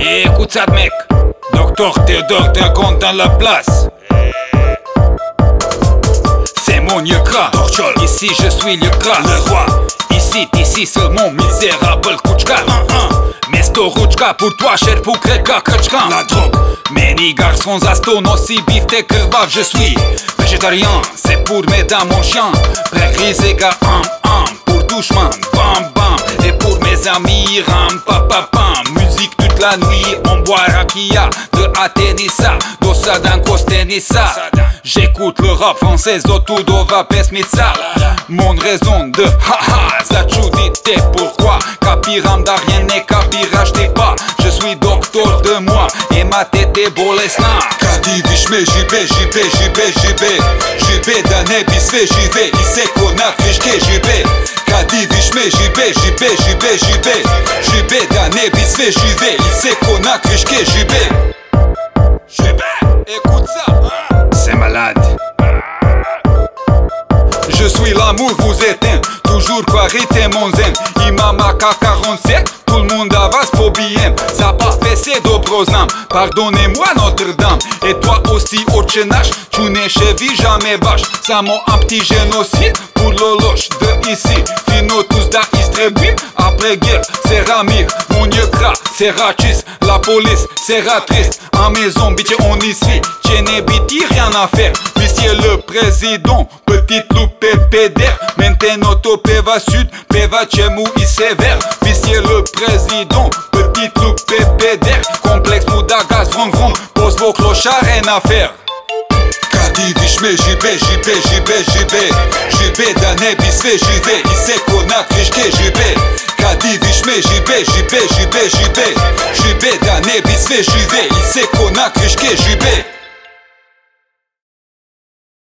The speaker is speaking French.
Et écoute ça mec. Docteur Théodore compte dans la place. C'est mon Yukra Ici je suis Yukra Le roi. Ici, ici seulement misérable Kouchka Mesto ručka pour toi cher pour kreka La drogue. Many garçons aston aussi bifte krvav je suis Végétarien. C'est pour mesdames mon chien. Prêt gris gars am am Pour douchement bam bam. Et pour mes amis ram pa pa pam la nuit on boit rakia De Atenissa Dosa d'un Kostenissa J'écoute le rap français Otudova pesmitsa. Mon raison de haha Zachudite pourquoi. Capiram dar rien n'est capira j't'ai pas. Je suis docteur de moi Et ma tête est bolesna Kadi vishme jibe jibe jibe jibe Jibe da ne bi sve žive I se ko na kriške Jibe da C'est malade. Je suis l'amour, vous êtes un. Toujours quoi rythme mon zen. Imamaka 47 Tout le monde avance pour bien Pardonnez-moi Notre-Dame. Et toi aussi Ochenach Tu n'es cheville jamais vache. Ça m'a un petit génocide Pour l'oloche de ici. Fino tous da Après guerre c'est Ramir Mon Yekra c'est Rachis. La police c'est triste En maison bitch on ici. Tiene biti rien à faire. Monsieur le président Petite loupe pédère Maintenant au Peva Sud Peva Chemou il sévère Monsieur le président Petite loupe pédère Complexe Moudagas Vroom vroom. Pose vos clochards rien à faire. Kadi vishme jibe jibe jibe jibe Jibe da ne bi sve žive I se ko na kriške žive Kadi vishme jibe jibe jibe jibe Jibe da ne bi sve žive I se